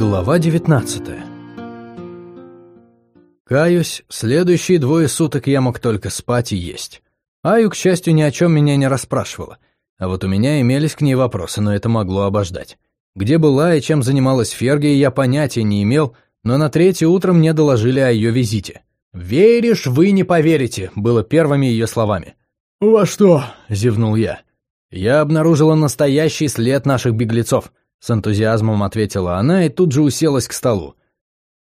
Глава 19 Каюсь, следующие двое суток я мог только спать и есть. Аю, к счастью, ни о чем меня не расспрашивала. А вот у меня имелись к ней вопросы, но это могло обождать. Где была и чем занималась Фергия, я понятия не имел, но на третье утро мне доложили о ее визите. «Веришь, вы не поверите», — было первыми ее словами. «Во что?» — зевнул я. «Я обнаружила настоящий след наших беглецов», — с энтузиазмом ответила она и тут же уселась к столу.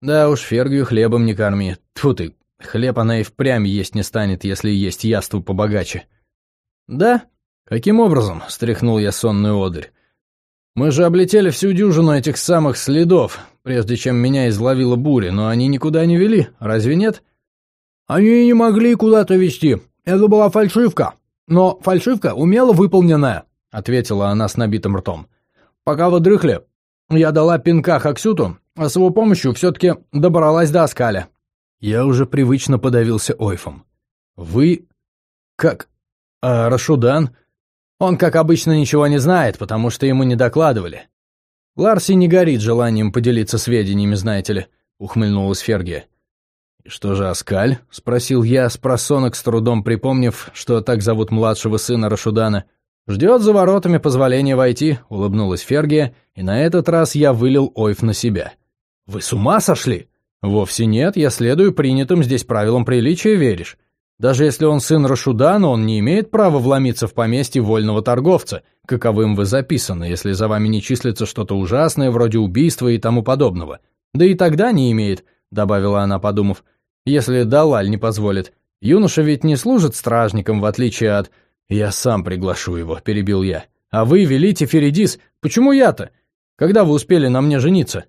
«Да уж, Фергию хлебом не корми. Тьфу ты, хлеб она и впрямь есть не станет, если есть яство побогаче». «Да? Каким образом?» — стряхнул я сонную одырь. «Мы же облетели всю дюжину этих самых следов, прежде чем меня изловила буря, но они никуда не вели, разве нет?» «Они не могли куда-то вести. Это была фальшивка. Но фальшивка умело выполненная», — ответила она с набитым ртом. «Пока вы дрыхли, я дала пинка Хаксюту, а с его помощью все-таки добралась до Аскаля». Я уже привычно подавился ойфом. «Вы... как... А Рашудан...» «Он, как обычно, ничего не знает, потому что ему не докладывали». «Ларси не горит желанием поделиться сведениями, знаете ли», — ухмыльнулась Фергия. «Что же Аскаль?» — спросил я, с просонок с трудом припомнив, что так зовут младшего сына Рашудана. «Ждет за воротами позволения войти», — улыбнулась Фергия, и на этот раз я вылил ойф на себя. «Вы с ума сошли?» «Вовсе нет, я следую принятым здесь правилам приличия, веришь? Даже если он сын Рашудана, он не имеет права вломиться в поместье вольного торговца, каковым вы записаны, если за вами не числится что-то ужасное, вроде убийства и тому подобного. Да и тогда не имеет», — добавила она, подумав, — если Далаль не позволит. Юноша ведь не служит стражником, в отличие от... Я сам приглашу его, перебил я. А вы велите Феридис, почему я-то? Когда вы успели на мне жениться?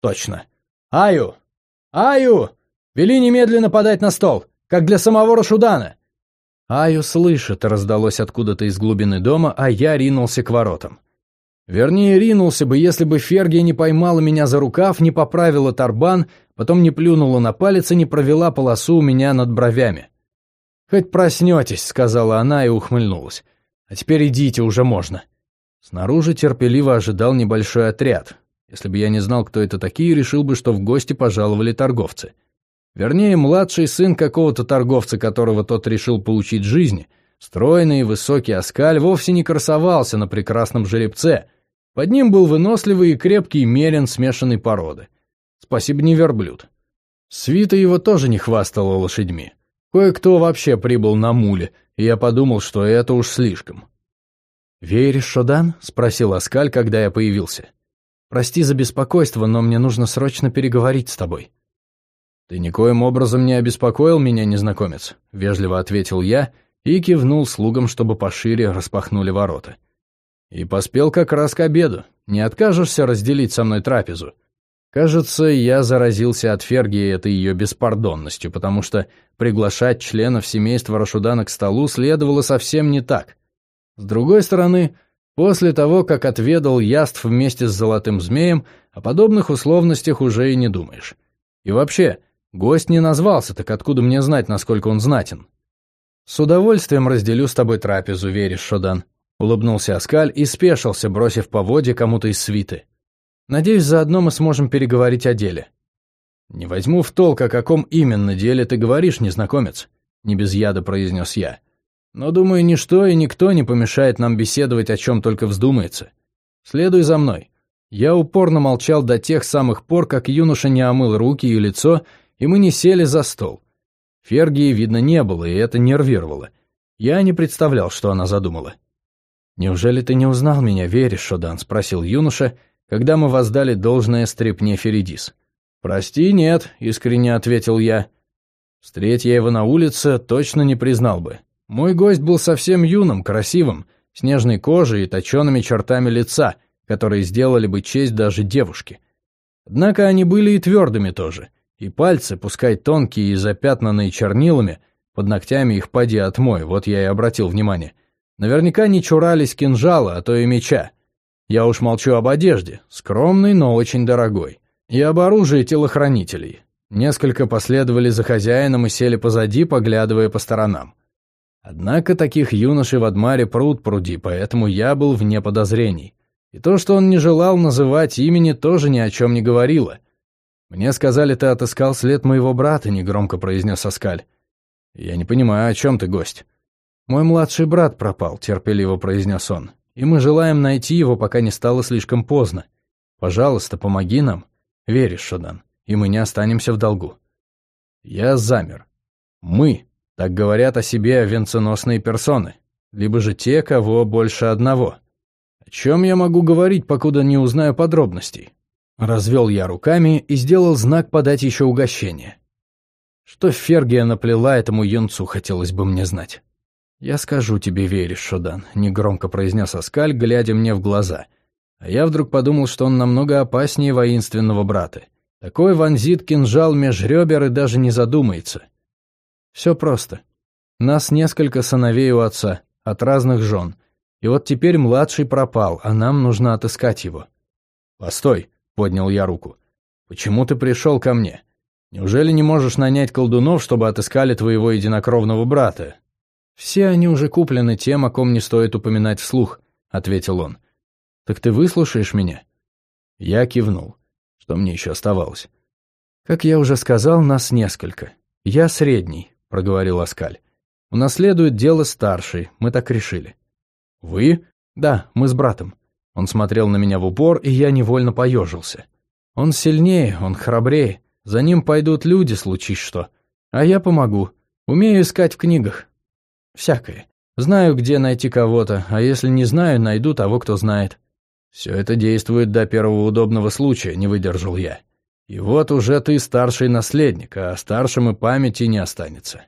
Точно. Аю! Аю! Вели немедленно подать на стол, как для самого Рашудана. Аю слышит, раздалось откуда-то из глубины дома, а я ринулся к воротам. Вернее, ринулся бы, если бы Фергия не поймала меня за рукав, не поправила тарбан, потом не плюнула на палец и не провела полосу у меня над бровями. «Хоть проснетесь», — сказала она и ухмыльнулась. «А теперь идите, уже можно». Снаружи терпеливо ожидал небольшой отряд. Если бы я не знал, кто это такие, решил бы, что в гости пожаловали торговцы. Вернее, младший сын какого-то торговца, которого тот решил получить жизнь, стройный и высокий оскаль, вовсе не красовался на прекрасном жеребце — под ним был выносливый и крепкий мерин смешанной породы. Спасибо не верблюд. Свита его тоже не хвастала лошадьми. Кое-кто вообще прибыл на муле, и я подумал, что это уж слишком. «Веришь, Шодан?» — спросил Аскаль, когда я появился. «Прости за беспокойство, но мне нужно срочно переговорить с тобой». «Ты никоим образом не обеспокоил меня, незнакомец», — вежливо ответил я и кивнул слугам, чтобы пошире распахнули ворота. И поспел как раз к обеду. Не откажешься разделить со мной трапезу? Кажется, я заразился от Фергии этой ее беспардонностью, потому что приглашать членов семейства Рашудана к столу следовало совсем не так. С другой стороны, после того, как отведал яств вместе с золотым змеем, о подобных условностях уже и не думаешь. И вообще, гость не назвался, так откуда мне знать, насколько он знатен? С удовольствием разделю с тобой трапезу, веришь, Шодан. Улыбнулся Аскаль и спешился, бросив по воде кому-то из свиты. «Надеюсь, заодно мы сможем переговорить о деле». «Не возьму в толк, о каком именно деле ты говоришь, незнакомец», — не без яда произнес я. «Но, думаю, ничто и никто не помешает нам беседовать, о чем только вздумается. Следуй за мной». Я упорно молчал до тех самых пор, как юноша не омыл руки и лицо, и мы не сели за стол. Фергии, видно, не было, и это нервировало. Я не представлял, что она задумала. «Неужели ты не узнал меня, веришь, Шодан?» — спросил юноша, когда мы воздали должное стрепне Феридис. «Прости, нет», — искренне ответил я. Встреть я его на улице, точно не признал бы. Мой гость был совсем юным, красивым, с нежной кожей и точеными чертами лица, которые сделали бы честь даже девушке. Однако они были и твердыми тоже, и пальцы, пускай тонкие и запятнанные чернилами, под ногтями их поди отмой, вот я и обратил внимание — Наверняка не чурались кинжала, а то и меча. Я уж молчу об одежде, скромной, но очень дорогой. И об оружии телохранителей. Несколько последовали за хозяином и сели позади, поглядывая по сторонам. Однако таких юношей в Адмаре пруд пруди, поэтому я был вне подозрений. И то, что он не желал называть имени, тоже ни о чем не говорило. «Мне сказали, ты отыскал след моего брата», — негромко произнес Аскаль. «Я не понимаю, о чем ты, гость?» «Мой младший брат пропал», — терпеливо произнес он. «И мы желаем найти его, пока не стало слишком поздно. Пожалуйста, помоги нам. Веришь, Шодан, и мы не останемся в долгу». Я замер. «Мы», так говорят о себе венценосные персоны, либо же те, кого больше одного. О чем я могу говорить, покуда не узнаю подробностей? Развел я руками и сделал знак подать еще угощение. Что Фергия наплела этому юнцу, хотелось бы мне знать. «Я скажу тебе, веришь, Шодан», — негромко произнес Аскаль, глядя мне в глаза. А я вдруг подумал, что он намного опаснее воинственного брата. Такой вонзит кинжал меж ребер и даже не задумается. Все просто. Нас несколько сыновей у отца, от разных жен. И вот теперь младший пропал, а нам нужно отыскать его. «Постой», — поднял я руку. «Почему ты пришел ко мне? Неужели не можешь нанять колдунов, чтобы отыскали твоего единокровного брата?» «Все они уже куплены тем, о ком не стоит упоминать вслух», — ответил он. «Так ты выслушаешь меня?» Я кивнул. Что мне еще оставалось? «Как я уже сказал, нас несколько. Я средний, — проговорил Аскаль. «Унаследует дело старший, мы так решили». «Вы?» «Да, мы с братом». Он смотрел на меня в упор, и я невольно поежился. «Он сильнее, он храбрее. За ним пойдут люди, случись что. А я помогу. Умею искать в книгах. Всякое. Знаю, где найти кого-то, а если не знаю, найду того, кто знает». «Все это действует до первого удобного случая», — не выдержал я. И вот уже ты старший наследник, а старшим и памяти не останется.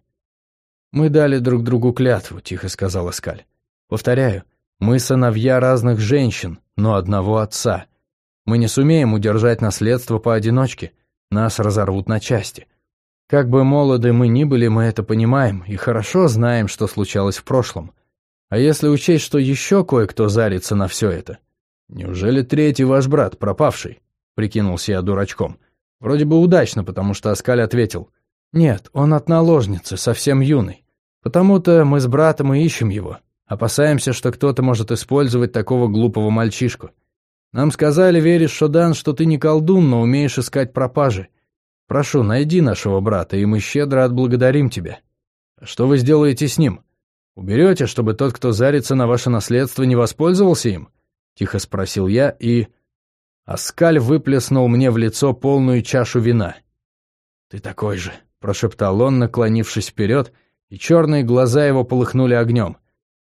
Мы дали друг другу клятву, тихо сказала Скаль. Повторяю, мы сыновья разных женщин, но одного отца. Мы не сумеем удержать наследство поодиночке, нас разорвут на части. Как бы молоды мы ни были, мы это понимаем и хорошо знаем, что случалось в прошлом. А если учесть, что еще кое-кто зарится на все это? Неужели третий ваш брат, пропавший? Прикинулся я дурачком. Вроде бы удачно, потому что Аскаль ответил. «Нет, он от наложницы, совсем юный. Потому-то мы с братом и ищем его. Опасаемся, что кто-то может использовать такого глупого мальчишку. Нам сказали, веришь, Шодан, что ты не колдун, но умеешь искать пропажи. Прошу, найди нашего брата, и мы щедро отблагодарим тебя. Что вы сделаете с ним? Уберете, чтобы тот, кто зарится на ваше наследство, не воспользовался им?» Тихо спросил я и... Аскаль выплеснул мне в лицо полную чашу вина. «Ты такой же», — прошептал он, наклонившись вперед, и черные глаза его полыхнули огнем.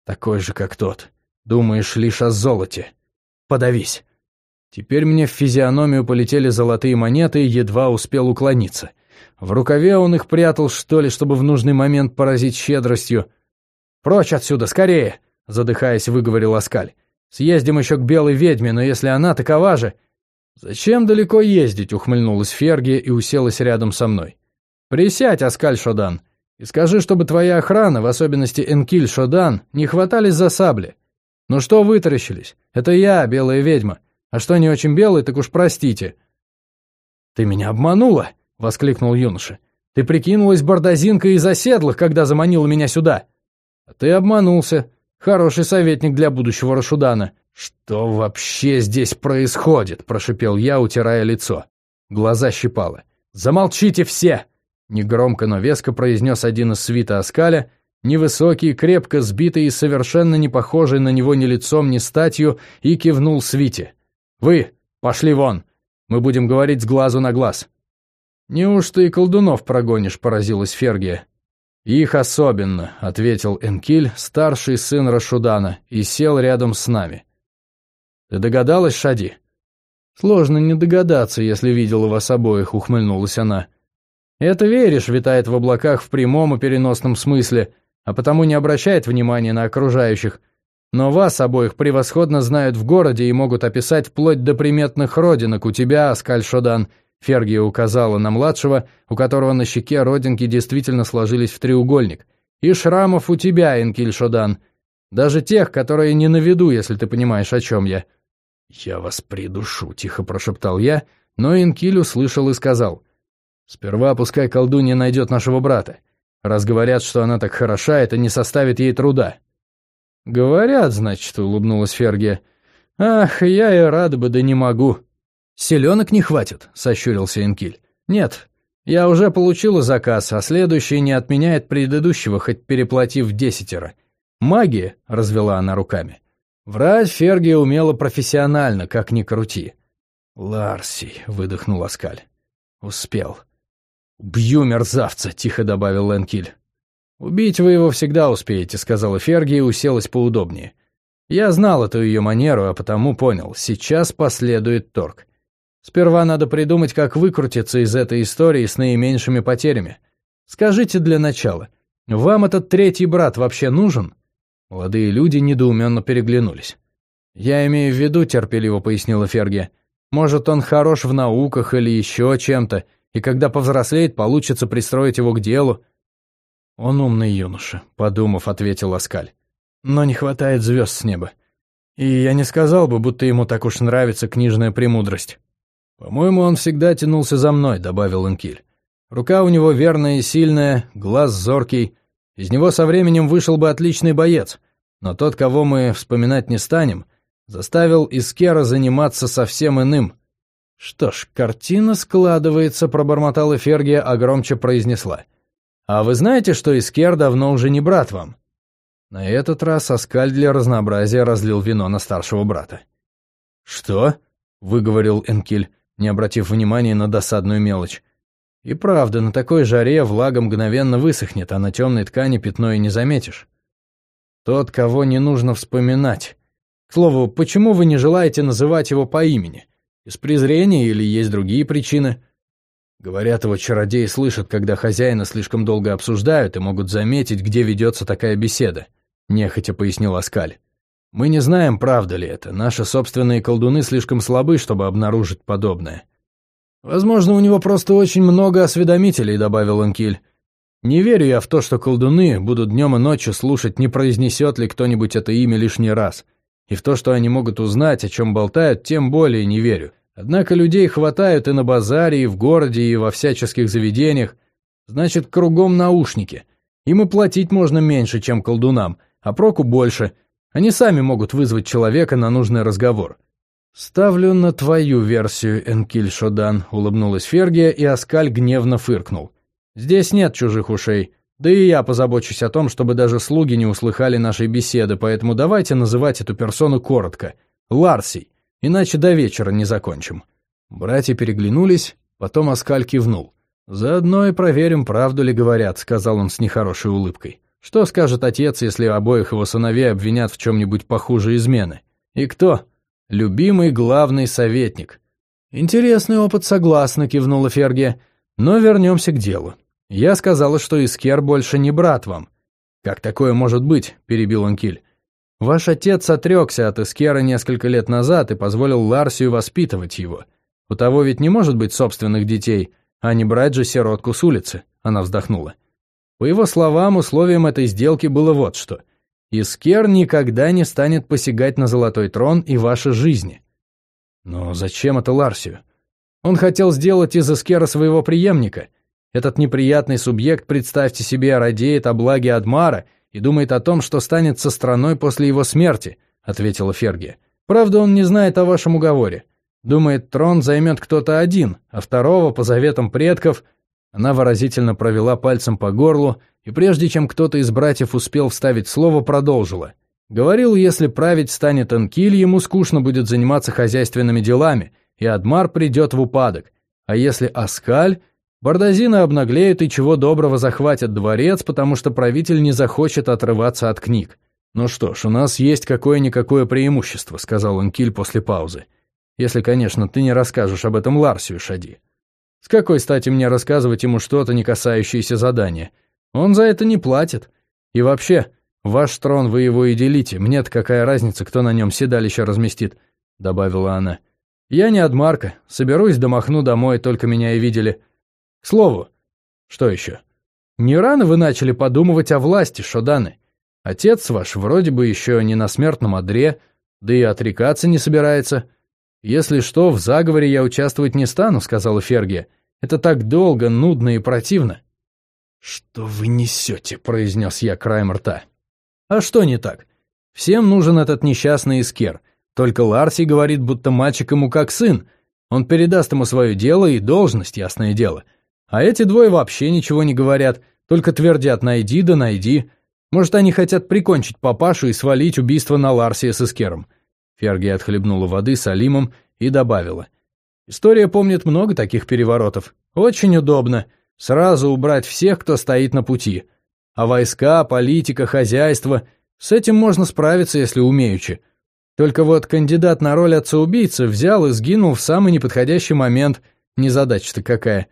«Такой же, как тот. Думаешь лишь о золоте. Подавись». Теперь мне в физиономию полетели золотые монеты, и едва успел уклониться. В рукаве он их прятал, что ли, чтобы в нужный момент поразить щедростью. «Прочь отсюда, скорее!» — задыхаясь, выговорил Аскаль. «Съездим еще к белой ведьме, но если она такова же...» «Зачем далеко ездить?» — ухмыльнулась Ферги и уселась рядом со мной. «Присядь, Аскаль Шодан, и скажи, чтобы твоя охрана, в особенности Энкиль Шодан, не хватались за сабли. Ну что вытаращились? Это я, белая ведьма. А что не очень белый, так уж простите». «Ты меня обманула!» — воскликнул юноша. «Ты прикинулась бардазинкой из оседлых, когда заманила меня сюда». «А ты обманулся. Хороший советник для будущего Рашудана. «Что вообще здесь происходит?» – прошипел я, утирая лицо. Глаза щипало. «Замолчите все!» – негромко, но веско произнес один из свита Аскаля, невысокий, крепко сбитый и совершенно не похожий на него ни лицом, ни статью, и кивнул свите. «Вы, пошли вон! Мы будем говорить с глазу на глаз!» «Неужто и колдунов прогонишь?» – поразилась Фергия. «Их особенно», — ответил Энкиль, старший сын Рашудана, и сел рядом с нами. «Ты догадалась, Шади?» «Сложно не догадаться, если видела вас обоих», — ухмыльнулась она. «Это веришь, витает в облаках в прямом и переносном смысле, а потому не обращает внимания на окружающих. Но вас обоих превосходно знают в городе и могут описать вплоть до приметных родинок у тебя, Аскаль Шодан». Фергия указала на младшего, у которого на щеке родинки действительно сложились в треугольник. «И шрамов у тебя, Энкиль Шодан. Даже тех, которые не на виду, если ты понимаешь, о чем я». «Я вас придушу», — тихо прошептал я, но Энкиль услышал и сказал. «Сперва пускай колдунья найдет нашего брата. Раз говорят, что она так хороша, это не составит ей труда». «Говорят, значит», — улыбнулась Фергия. Ах, я и рад бы, да не могу. Селенок не хватит, сощурился Энкиль. Нет, я уже получила заказ, а следующий не отменяет предыдущего, хоть переплатив десятеро. Магия, развела она руками. Врать Фергия умела профессионально, как ни крути. «Ларси», — выдохнул Аскаль. «Успел». «Бью мерзавца», — тихо добавил Ленкиль. «Убить вы его всегда успеете», — сказала Ферги и уселась поудобнее. Я знал эту ее манеру, а потому понял, сейчас последует торг. Сперва надо придумать, как выкрутиться из этой истории с наименьшими потерями. Скажите для начала, вам этот третий брат вообще нужен?» Молодые люди недоуменно переглянулись. «Я имею в виду», — терпеливо пояснила Ферги, «может, он хорош в науках или еще чем-то, и когда повзрослеет, получится пристроить его к делу». «Он умный юноша», — подумав, ответил Аскаль. «Но не хватает звезд с неба. И я не сказал бы, будто ему так уж нравится книжная премудрость». «По-моему, он всегда тянулся за мной», — добавил Инкиль. «Рука у него верная и сильная, глаз зоркий. Из него со временем вышел бы отличный боец. Но тот, кого мы вспоминать не станем, заставил Искера заниматься совсем иным». «Что ж, картина складывается», — пробормотала Фергия, а громче произнесла. «А вы знаете, что Искер давно уже не брат вам?» На этот раз Аскаль для разнообразия разлил вино на старшего брата. «Что?» — выговорил Энкиль, не обратив внимания на досадную мелочь. «И правда, на такой жаре влага мгновенно высохнет, а на темной ткани пятно и не заметишь. Тот, кого не нужно вспоминать. К слову, почему вы не желаете называть его по имени? Из презрения или есть другие причины?» Говорят, его чародеи слышат, когда хозяина слишком долго обсуждают и могут заметить, где ведется такая беседа», — нехотя пояснил Аскаль. «Мы не знаем, правда ли это. Наши собственные колдуны слишком слабы, чтобы обнаружить подобное». «Возможно, у него просто очень много осведомителей», — добавил Анкиль. «Не верю я в то, что колдуны будут днем и ночью слушать, не произнесет ли кто-нибудь это имя лишний раз. И в то, что они могут узнать, о чем болтают, тем более не верю. Однако людей хватает и на базаре, и в городе, и во всяческих заведениях. Значит, кругом наушники. Им и платить можно меньше, чем колдунам, а проку больше. Они сами могут вызвать человека на нужный разговор. «Ставлю на твою версию, Энкиль Шодан», — улыбнулась Фергия, и Аскаль гневно фыркнул. «Здесь нет чужих ушей. Да и я позабочусь о том, чтобы даже слуги не услыхали нашей беседы, поэтому давайте называть эту персону коротко. Ларсий иначе до вечера не закончим». Братья переглянулись, потом Аскаль кивнул. «Заодно и проверим, правду ли говорят», — сказал он с нехорошей улыбкой. «Что скажет отец, если обоих его сыновей обвинят в чем-нибудь похуже измены? И кто? Любимый главный советник». «Интересный опыт, согласно», — кивнула Ферге. «Но вернемся к делу. Я сказала, что Искер больше не брат вам». «Как такое может быть?» — перебил он Киль. Ваш отец отрекся от Эскера несколько лет назад и позволил Ларсию воспитывать его. У того ведь не может быть собственных детей, а не брать же сиротку с улицы», — она вздохнула. По его словам, условием этой сделки было вот что. Искер никогда не станет посягать на золотой трон и ваши жизни. Но зачем это Ларсию? Он хотел сделать из Искера своего преемника. Этот неприятный субъект, представьте себе, радеет о благе Адмара — и думает о том, что станет со страной после его смерти», — ответила Ферги. «Правда, он не знает о вашем уговоре. Думает, трон займет кто-то один, а второго, по заветам предков...» Она выразительно провела пальцем по горлу, и прежде чем кто-то из братьев успел вставить слово, продолжила. Говорил, если править станет Энкиль, ему скучно будет заниматься хозяйственными делами, и Адмар придет в упадок. А если Аскаль, Бардазины обнаглеют и чего доброго захватят дворец, потому что правитель не захочет отрываться от книг. «Ну что ж, у нас есть какое-никакое преимущество», — сказал Анкиль после паузы. «Если, конечно, ты не расскажешь об этом Ларсию, Шади. С какой стати мне рассказывать ему что-то, не касающееся задания? Он за это не платит. И вообще, ваш трон вы его и делите, мне-то какая разница, кто на нем седалище разместит», — добавила она. «Я не Адмарка, соберусь, домахну домой, только меня и видели». К слову, что еще? Не рано вы начали подумывать о власти, Шоданы? Отец ваш вроде бы еще не на смертном одре, да и отрекаться не собирается. Если что, в заговоре я участвовать не стану, сказала Фергия. Это так долго, нудно и противно. Что вы несете, произнес я краем рта. А что не так? Всем нужен этот несчастный Искер. Только Ларси говорит, будто мальчик ему как сын. Он передаст ему свое дело и должность, ясное дело. А эти двое вообще ничего не говорят, только твердят «найди да найди». Может, они хотят прикончить папашу и свалить убийство на Ларсия с Искером. Ферги отхлебнула воды с Алимом и добавила. История помнит много таких переворотов. Очень удобно. Сразу убрать всех, кто стоит на пути. А войска, политика, хозяйство — с этим можно справиться, если умеючи. Только вот кандидат на роль отца-убийцы взял и сгинул в самый неподходящий момент. Незадача-то какая.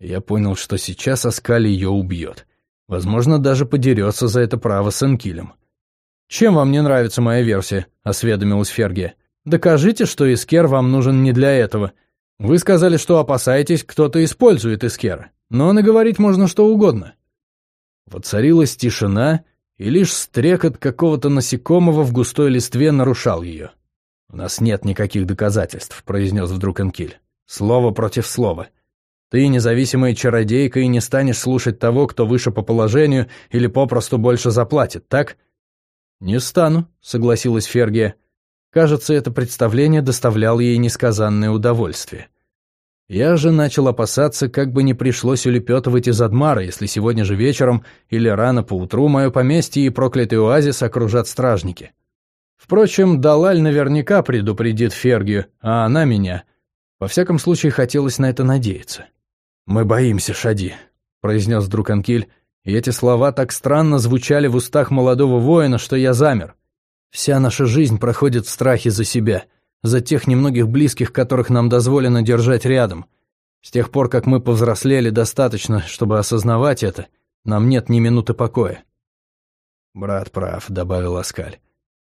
Я понял, что сейчас Аскаль ее убьет. Возможно, даже подерется за это право с Энкилем. «Чем вам не нравится моя версия?» — осведомилась Фергия. «Докажите, что Искер вам нужен не для этого. Вы сказали, что опасаетесь, кто-то использует Искера. Но наговорить можно что угодно». Воцарилась тишина, и лишь стрекот какого-то насекомого в густой листве нарушал ее. «У нас нет никаких доказательств», — произнес вдруг Энкиль. «Слово против слова. Ты независимая чародейка и не станешь слушать того, кто выше по положению или попросту больше заплатит, так?» «Не стану», — согласилась Фергия. Кажется, это представление доставляло ей несказанное удовольствие. Я же начал опасаться, как бы не пришлось улепетывать из Адмара, если сегодня же вечером или рано поутру мое поместье и проклятый оазис окружат стражники. Впрочем, Далаль наверняка предупредит Фергию, а она меня. Во всяком случае, хотелось на это надеяться. «Мы боимся, Шади», — произнес вдруг Анкиль, и эти слова так странно звучали в устах молодого воина, что я замер. «Вся наша жизнь проходит в страхе за себя» за тех немногих близких, которых нам дозволено держать рядом. С тех пор, как мы повзрослели достаточно, чтобы осознавать это, нам нет ни минуты покоя. «Брат прав», — добавил Аскаль.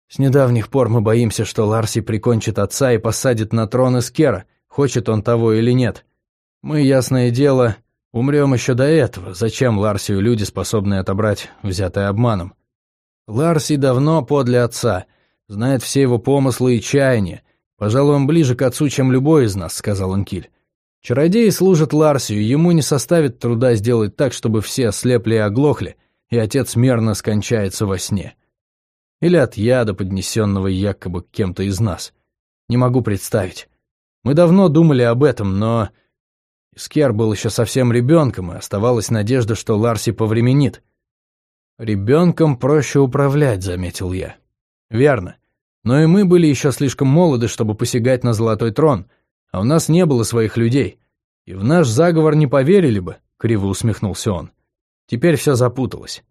«С недавних пор мы боимся, что Ларси прикончит отца и посадит на трон Искера, хочет он того или нет. Мы, ясное дело, умрем еще до этого. Зачем Ларсию люди, способные отобрать взятое обманом? Ларси давно подле отца, знает все его помыслы и чаяния, «Пожалуй, он ближе к отцу, чем любой из нас», — сказал Анкиль. «Чародеи служат Ларсию, ему не составит труда сделать так, чтобы все ослепли и оглохли, и отец мерно скончается во сне. Или от яда, поднесенного якобы кем-то из нас. Не могу представить. Мы давно думали об этом, но...» Искер был еще совсем ребенком, и оставалась надежда, что Ларси повременит. «Ребенком проще управлять», — заметил я. «Верно. Но и мы были еще слишком молоды, чтобы посягать на золотой трон, а у нас не было своих людей. И в наш заговор не поверили бы, — криво усмехнулся он. Теперь все запуталось.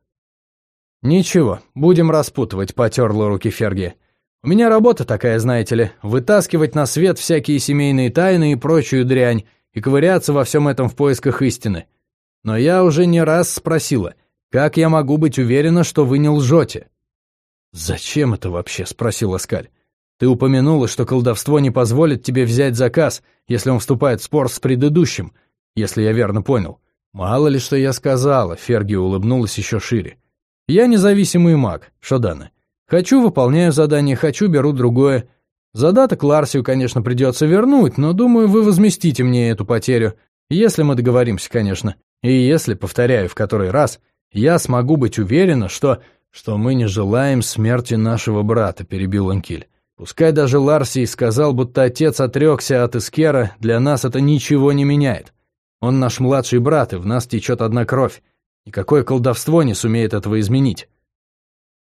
«Ничего, будем распутывать», — потерла руки Ферги. «У меня работа такая, знаете ли, вытаскивать на свет всякие семейные тайны и прочую дрянь, и ковыряться во всем этом в поисках истины. Но я уже не раз спросила, как я могу быть уверена, что вы не лжете?» «Зачем это вообще?» — спросил Аскаль. «Ты упомянула, что колдовство не позволит тебе взять заказ, если он вступает в спор с предыдущим, если я верно понял. Мало ли, что я сказала», — Ферги улыбнулась еще шире. «Я независимый маг, Шодана. Хочу — выполняю задание, хочу — беру другое. Задаток Ларсию, конечно, придется вернуть, но, думаю, вы возместите мне эту потерю, если мы договоримся, конечно. И если, повторяю в который раз, я смогу быть уверена, что что мы не желаем смерти нашего брата», — перебил Анкиль. «Пускай даже Ларсий сказал, будто отец отрекся от Искера, для нас это ничего не меняет. Он наш младший брат, и в нас течет одна кровь. Никакое колдовство не сумеет этого изменить».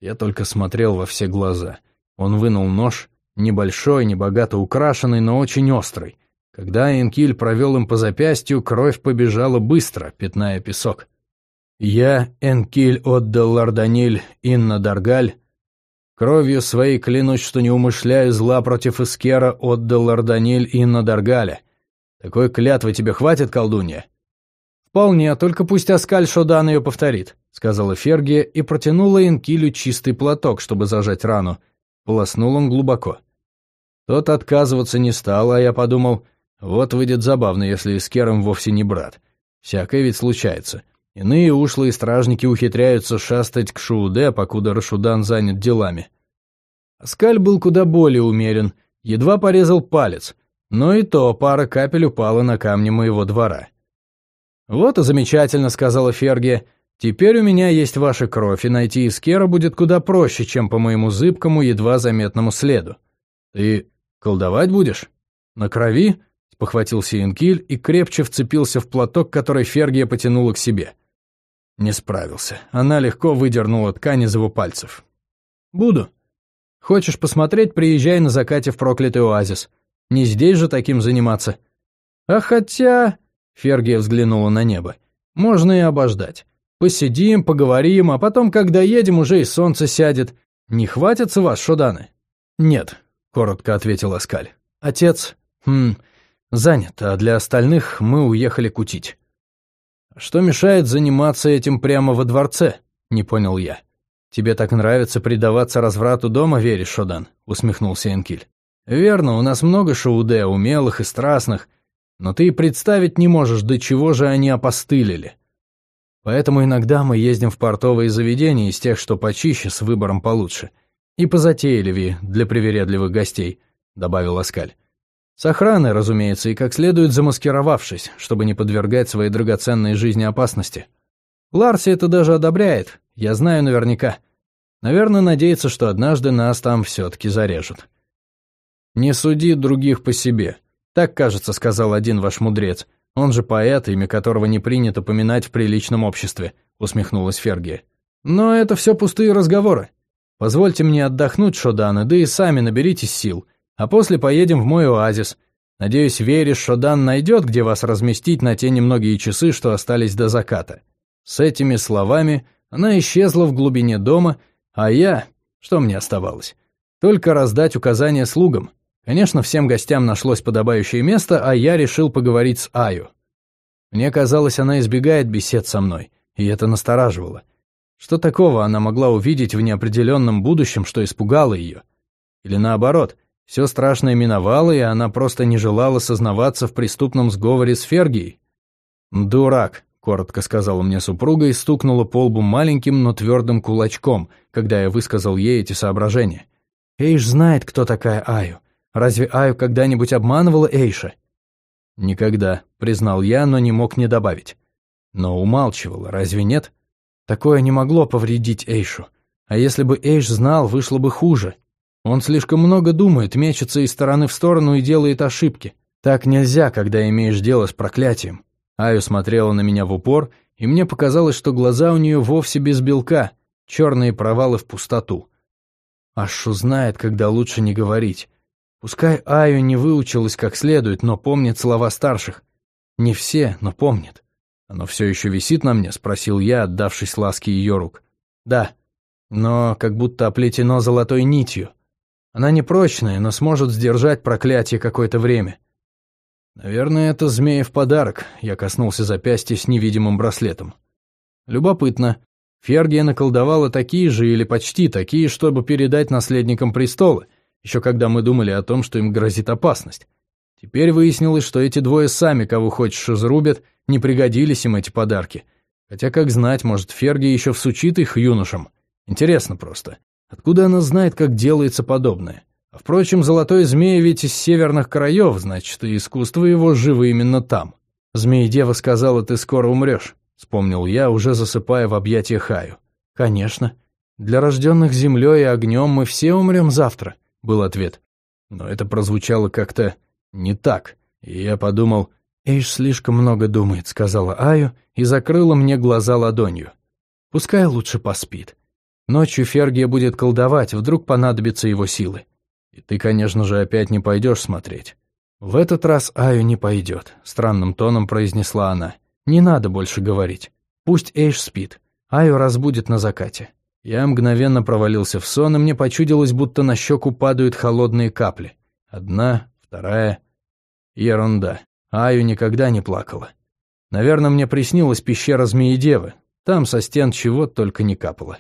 Я только смотрел во все глаза. Он вынул нож, небольшой, небогато украшенный, но очень острый. Когда Энкиль провел им по запястью, кровь побежала быстро, пятная песок. Я, Энкиль отдал Ларданиль Инна Даргаль, кровью своей клянусь, что не умышляю зла против Искера, отдал Ларданиль Инна Даргаля. Такой клятвы тебе хватит, колдунья?» «Вполне, только пусть Аскаль Шодан ее повторит», — сказала Фергия и протянула Энкилю чистый платок, чтобы зажать рану. Полоснул он глубоко. Тот отказываться не стал, а я подумал, вот выйдет забавно, если Искером вовсе не брат. Всякое ведь случается. Иные ушлые стражники ухитряются шастать к Шууде, покуда Рашудан занят делами. Скаль был куда более умерен, едва порезал палец, но и то пара капель упала на камни моего двора. «Вот и замечательно», — сказала Ферги. «Теперь у меня есть ваша кровь, и найти Искера будет куда проще, чем по моему зыбкому, едва заметному следу. «Ты колдовать будешь? На крови?» — спохватился Инкиль и крепче вцепился в платок, который Фергия потянула к себе. Не справился. Она легко выдернула ткань из его пальцев. «Буду. Хочешь посмотреть, приезжай на закате в проклятый оазис. Не здесь же таким заниматься. А хотя...» — Фергия взглянула на небо. «Можно и обождать. Посидим, поговорим, а потом, когда едем, уже и солнце сядет. Не хватится вас, шоданы?» «Нет», — коротко ответил Аскаль. «Отец, хм, занят, а для остальных мы уехали кутить». «Что мешает заниматься этим прямо во дворце?» — не понял я. «Тебе так нравится предаваться разврату дома, веришь, Шодан?» — усмехнулся Энкиль. «Верно, у нас много шоуде, умелых и страстных, но ты и представить не можешь, до чего же они опостылили. Поэтому иногда мы ездим в портовые заведения из тех, что почище, с выбором получше. И позатейливее для привередливых гостей», — добавил Аскаль. «С охраной, разумеется, и как следует замаскировавшись, чтобы не подвергать своей драгоценной жизни опасности. Ларси это даже одобряет, я знаю наверняка. Наверное, надеется, что однажды нас там все-таки зарежут». «Не суди других по себе», — так, кажется, сказал один ваш мудрец, он же поэт, имя которого не принято поминать в приличном обществе», — усмехнулась Фергия. «Но это все пустые разговоры. Позвольте мне отдохнуть, Шоданы, да и сами наберитесь сил, а после поедем в мой оазис. Надеюсь, веришь, Шодан найдет, где вас разместить на те немногие часы, что остались до заката». С этими словами она исчезла в глубине дома, а я... Что мне оставалось? Только раздать указания слугам. Конечно, всем гостям нашлось подобающее место, а я решил поговорить с Аю. Мне казалось, она избегает бесед со мной, и это настораживало. Что такого она могла увидеть в неопределенном будущем, что испугало ее? Или наоборот, все страшное миновало, и она просто не желала сознаваться в преступном сговоре с Фергией? «Дурак», — коротко сказала мне супруга и стукнула по лбу маленьким, но твердым кулачком, когда я высказал ей эти соображения. «Эйш знает, кто такая Аю. Разве Аю когда-нибудь обманывала Эйша?» «Никогда», — признал я, но не мог не добавить. «Но умалчивала, разве нет?» Такое не могло повредить Эйшу. А если бы Эйш знал, вышло бы хуже. Он слишком много думает, мечется из стороны в сторону и делает ошибки. Так нельзя, когда имеешь дело с проклятием. Аю смотрела на меня в упор, и мне показалось, что глаза у нее вовсе без белка, черные провалы в пустоту. Ашу знает, когда лучше не говорить. Пускай Аю не выучилась как следует, но помнит слова старших. Не все, но помнит. «Оно все еще висит на мне?» — спросил я, отдавшись ласке ее рук. «Да, но как будто оплетено золотой нитью. Она непрочная, но сможет сдержать проклятие какое-то время». «Наверное, это змеев подарок», — я коснулся запястья с невидимым браслетом. «Любопытно. Фергия наколдовала такие же или почти такие, чтобы передать наследникам престола, еще когда мы думали о том, что им грозит опасность. Теперь выяснилось, что эти двое сами, кого хочешь, изрубят, не пригодились им эти подарки. Хотя, как знать, может, Ферги еще всучит их юношам. Интересно просто. Откуда она знает, как делается подобное? А впрочем, золотой змей ведь из северных краев, значит, и искусство его живо именно там. Змеи-дева сказала, ты скоро умрешь, вспомнил я, уже засыпая в объятия Хаю. Конечно. Для рожденных землей и огнем мы все умрем завтра был ответ. Но это прозвучало как-то не так, и я подумал, «Эйш слишком много думает», — сказала Аю и закрыла мне глаза ладонью. «Пускай лучше поспит. Ночью Фергия будет колдовать, вдруг понадобятся его силы. И ты, конечно же, опять не пойдешь смотреть». «В этот раз Аю не пойдет», — странным тоном произнесла она. «Не надо больше говорить. Пусть Эйш спит. Аю разбудит на закате». Я мгновенно провалился в сон, и мне почудилось, будто на щеку падают холодные капли. Одна, вторая. Ерунда. Аю никогда не плакала. Наверное, мне приснилась пещера Змеи-Девы. Там со стен чего только не капало.